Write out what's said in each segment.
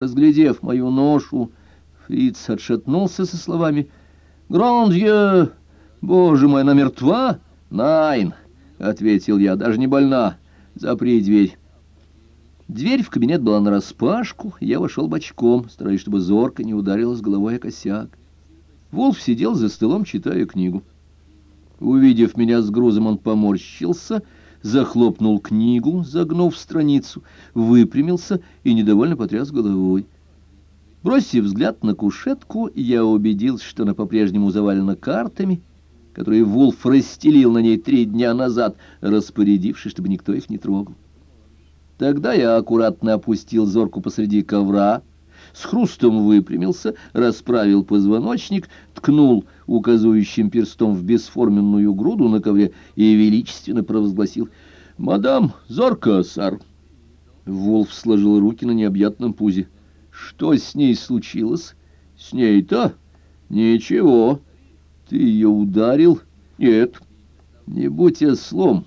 Разглядев мою ношу, Фриц отшатнулся со словами «Грандье! Боже мой, она мертва?» «Найн!» — ответил я, — «даже не больна. Запри дверь». Дверь в кабинет была нараспашку, я вошел бочком, стараясь, чтобы зорко не ударилась головой о косяк. Волф сидел за столом, читая книгу. Увидев меня с грузом, он поморщился — захлопнул книгу, загнув страницу, выпрямился и недовольно потряс головой. Бросив взгляд на кушетку, я убедился, что она по-прежнему завалена картами, которые Вулф расстелил на ней три дня назад, распорядившись, чтобы никто их не трогал. Тогда я аккуратно опустил зорку посреди ковра, с хрустом выпрямился, расправил позвоночник, ткнул указующим перстом в бесформенную груду на ковре и величественно провозгласил «Мадам Зорка, сар!» Волф сложил руки на необъятном пузе. «Что с ней случилось?» «С ней-то? Ничего. Ты ее ударил?» «Нет. Не будь ослом.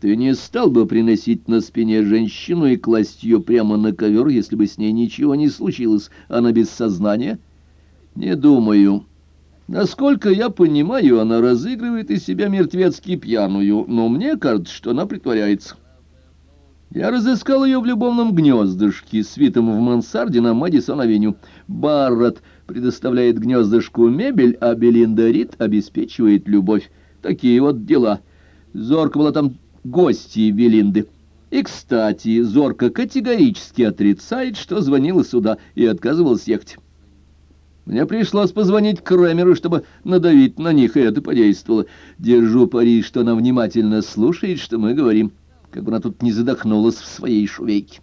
Ты не стал бы приносить на спине женщину и класть ее прямо на ковер, если бы с ней ничего не случилось. Она без сознания? Не думаю. Насколько я понимаю, она разыгрывает из себя мертвецки пьяную, но мне кажется, что она притворяется. Я разыскал ее в любовном гнездышке, свитом в мансарде на Мэдисон-авеню. Барретт предоставляет гнездышку мебель, а Белинда Рид обеспечивает любовь. Такие вот дела. Зорка была там гости Белинды. И, кстати, Зорка категорически отрицает, что звонила сюда и отказывалась ехать. Мне пришлось позвонить Кремеру, чтобы надавить на них, и это подействовало. Держу пари, что она внимательно слушает, что мы говорим, как бы она тут не задохнулась в своей шувейке.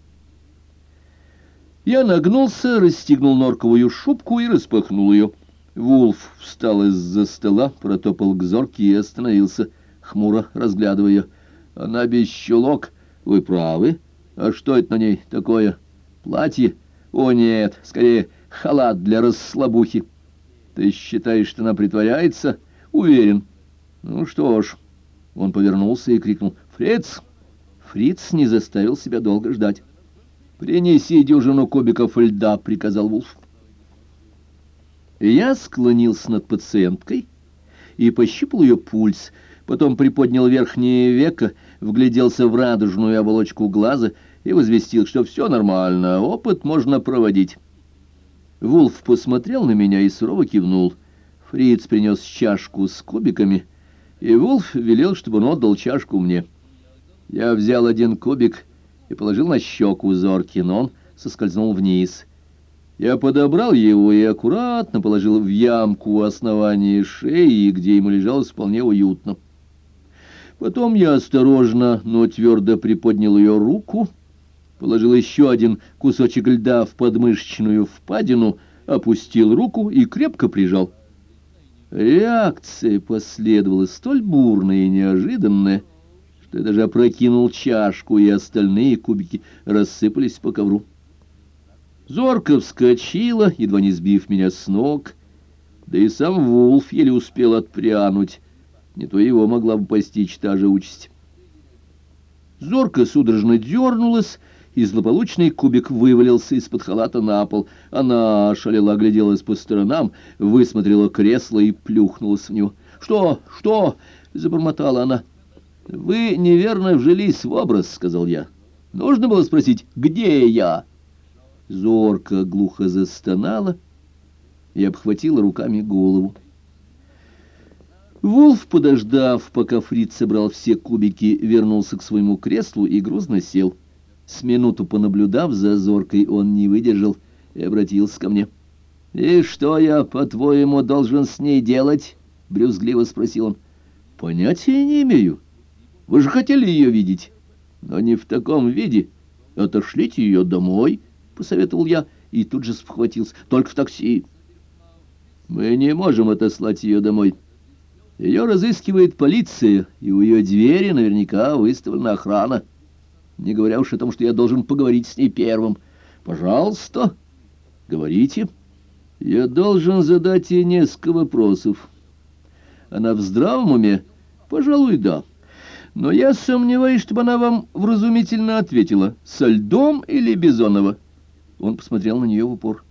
Я нагнулся, расстегнул норковую шубку и распахнул ее. Вулф встал из-за стола, протопал к Зорке и остановился, хмуро разглядывая ее. Она без щелок. Вы правы. А что это на ней такое? Платье? О, нет, скорее халат для расслабухи. Ты считаешь, что она притворяется? Уверен. Ну что ж. Он повернулся и крикнул. Фриц! Фриц не заставил себя долго ждать. «Принеси дюжину кубиков льда», — приказал Вулф. Я склонился над пациенткой и пощупал ее пульс, потом приподнял верхнее веко, вгляделся в радужную оболочку глаза и возвестил, что все нормально, опыт можно проводить. Вулф посмотрел на меня и сурово кивнул. Фриц принес чашку с кубиками, и Вулф велел, чтобы он отдал чашку мне. Я взял один кубик и положил на щеку зорки, но он соскользнул вниз. Я подобрал его и аккуратно положил в ямку у основания шеи, где ему лежалось вполне уютно. Потом я осторожно, но твердо приподнял ее руку, положил еще один кусочек льда в подмышечную впадину, опустил руку и крепко прижал. Реакция последовала столь бурная и неожиданная, что я даже опрокинул чашку, и остальные кубики рассыпались по ковру. Зорко вскочила, едва не сбив меня с ног, да и сам Вулф еле успел отпрянуть, не то его могла бы постичь та же участь. Зорка судорожно дернулась, и злополучный кубик вывалился из-под халата на пол. Она шалела огляделась по сторонам, высмотрела кресло и плюхнулась в него. «Что? Что?» — забормотала она. «Вы неверно вжились в образ», — сказал я. «Нужно было спросить, где я?» Зорка глухо застонала и обхватила руками голову. Вулф, подождав, пока Фриц собрал все кубики, вернулся к своему креслу и грузно сел. С минуту понаблюдав за зоркой, он не выдержал и обратился ко мне. «И что я, по-твоему, должен с ней делать?» — брюзгливо спросил он. «Понятия не имею. Вы же хотели ее видеть, но не в таком виде. Отошлите ее домой», — посоветовал я, и тут же спохватился. «Только в такси». «Мы не можем отослать ее домой». Ее разыскивает полиция, и у ее двери наверняка выставлена охрана. Не говоря уж о том, что я должен поговорить с ней первым. Пожалуйста, говорите. Я должен задать ей несколько вопросов. Она в здравом уме? Пожалуй, да. Но я сомневаюсь, чтобы она вам вразумительно ответила, со льдом или Бизонова. Он посмотрел на нее в упор.